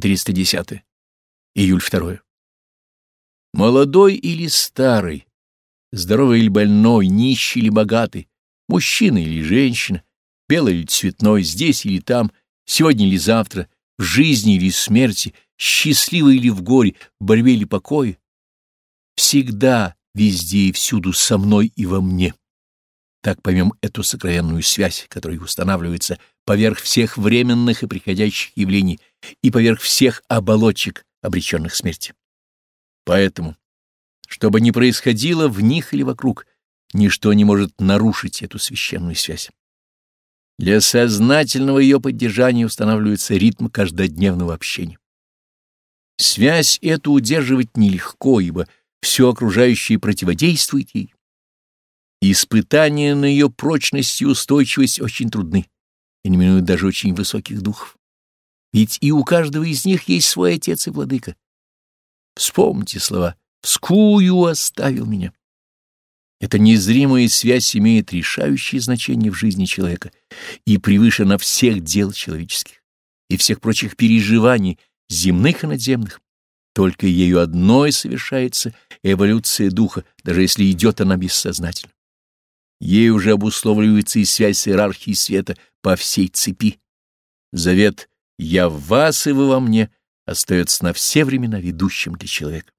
410. Июль 2. Молодой или старый, здоровый или больной, нищий или богатый, мужчина или женщина, белый или цветной, здесь или там, сегодня или завтра, в жизни или смерти, счастливый или в горе, в борьбе или покое, всегда, везде и всюду со мной и во мне. Так поймем эту сокровенную связь, которая устанавливается поверх всех временных и приходящих явлений и поверх всех оболочек, обреченных смерти. Поэтому, что бы ни происходило в них или вокруг, ничто не может нарушить эту священную связь. Для сознательного ее поддержания устанавливается ритм каждодневного общения. Связь эту удерживать нелегко, ибо все окружающее противодействует ей. Испытания на ее прочность и устойчивость очень трудны и не минуют даже очень высоких духов. Ведь и у каждого из них есть свой отец и владыка. Вспомните слова «вскую оставил меня». Эта незримая связь имеет решающее значение в жизни человека и превыше на всех дел человеческих и всех прочих переживаний, земных и надземных. Только ею одной совершается эволюция духа, даже если идет она бессознательно. Ей уже обусловливается и связь с иерархией света по всей цепи. Завет «Я в вас, и вы во мне» остается на все времена ведущим для человека.